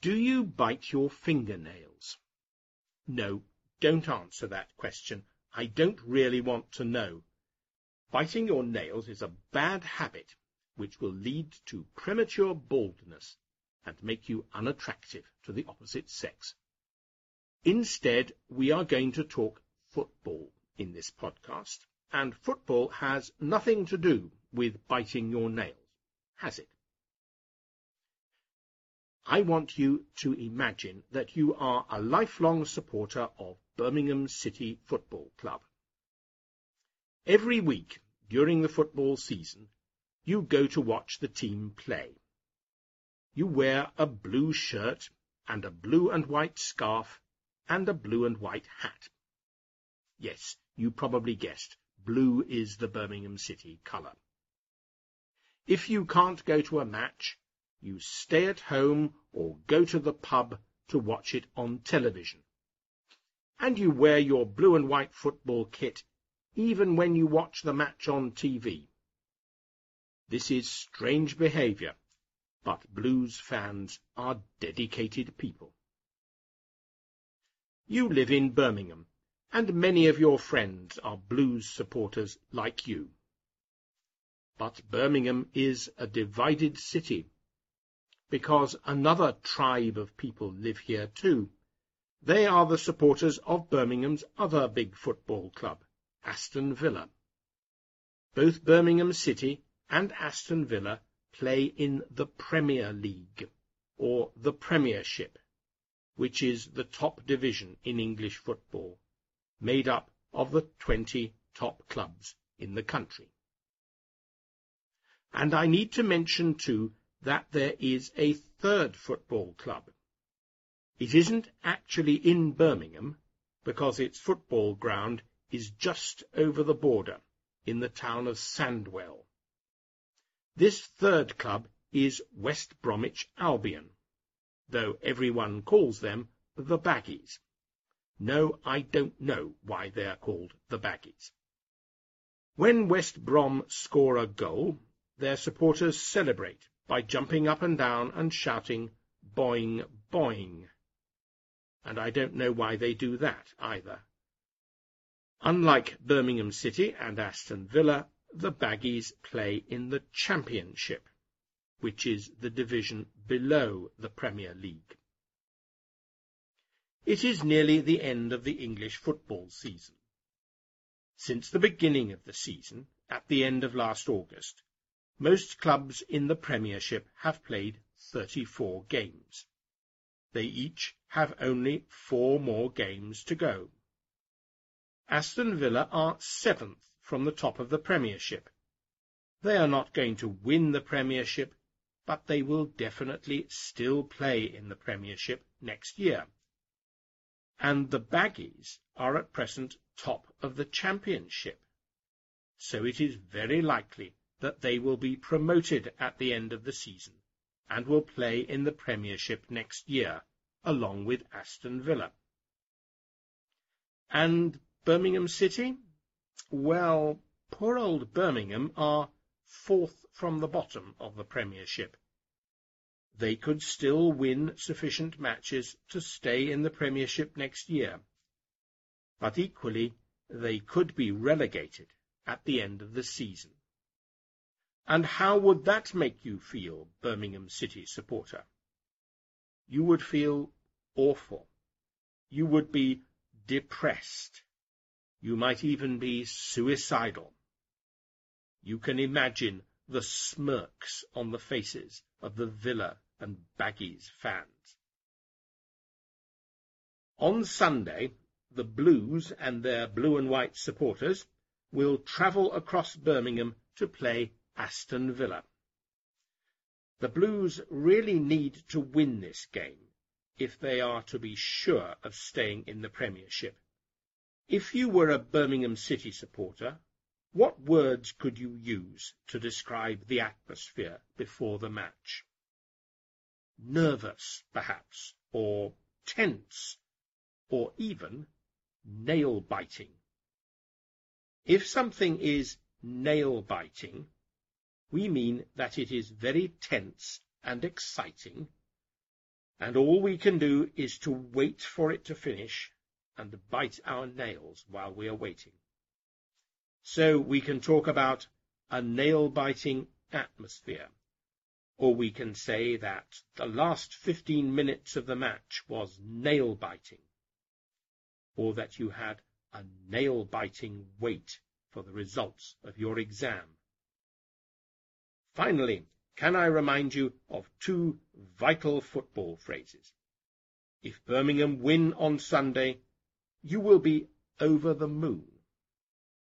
Do you bite your fingernails? No, don't answer that question. I don't really want to know. Biting your nails is a bad habit which will lead to premature baldness and make you unattractive to the opposite sex. Instead, we are going to talk football in this podcast, and football has nothing to do with biting your nails, has it? I want you to imagine that you are a lifelong supporter of Birmingham City Football Club. Every week during the football season, you go to watch the team play. You wear a blue shirt and a blue and white scarf and a blue and white hat. Yes, you probably guessed, blue is the Birmingham City colour. If you can't go to a match, you stay at home or go to the pub to watch it on television. And you wear your blue and white football kit even when you watch the match on TV. This is strange behaviour, but Blues fans are dedicated people. You live in Birmingham, and many of your friends are Blues supporters like you. But Birmingham is a divided city because another tribe of people live here too. They are the supporters of Birmingham's other big football club, Aston Villa. Both Birmingham City and Aston Villa play in the Premier League, or the Premiership, which is the top division in English football, made up of the twenty top clubs in the country. And I need to mention, too, that there is a third football club. It isn't actually in Birmingham, because its football ground is just over the border, in the town of Sandwell. This third club is West Bromwich Albion, though everyone calls them the Baggies. No, I don't know why they are called the Baggies. When West Brom score a goal, their supporters celebrate by jumping up and down and shouting, boing, boing. And I don't know why they do that either. Unlike Birmingham City and Aston Villa, the Baggies play in the Championship, which is the division below the Premier League. It is nearly the end of the English football season. Since the beginning of the season, at the end of last August, most clubs in the Premiership have played 34 games. They each have only four more games to go. Aston Villa are seventh from the top of the Premiership. They are not going to win the Premiership, but they will definitely still play in the Premiership next year. And the Baggies are at present top of the Championship. So it is very likely that they will be promoted at the end of the season and will play in the Premiership next year, along with Aston Villa. And Birmingham City? Well, poor old Birmingham are fourth from the bottom of the Premiership. They could still win sufficient matches to stay in the Premiership next year, but equally they could be relegated at the end of the season. And how would that make you feel, Birmingham City supporter? You would feel awful. You would be depressed. You might even be suicidal. You can imagine the smirks on the faces of the Villa and Baggies fans. On Sunday, the Blues and their blue and white supporters will travel across Birmingham to play Aston Villa. The Blues really need to win this game if they are to be sure of staying in the Premiership. If you were a Birmingham City supporter, what words could you use to describe the atmosphere before the match? Nervous, perhaps, or tense, or even nail-biting. If something is nail-biting, we mean that it is very tense and exciting, and all we can do is to wait for it to finish and bite our nails while we are waiting. So we can talk about a nail-biting atmosphere, or we can say that the last 15 minutes of the match was nail-biting, or that you had a nail-biting wait for the results of your exam. Finally, can I remind you of two vital football phrases? If Birmingham win on Sunday, you will be over the moon.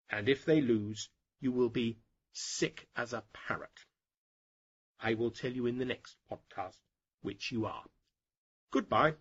And if they lose, you will be sick as a parrot. I will tell you in the next podcast which you are. Goodbye.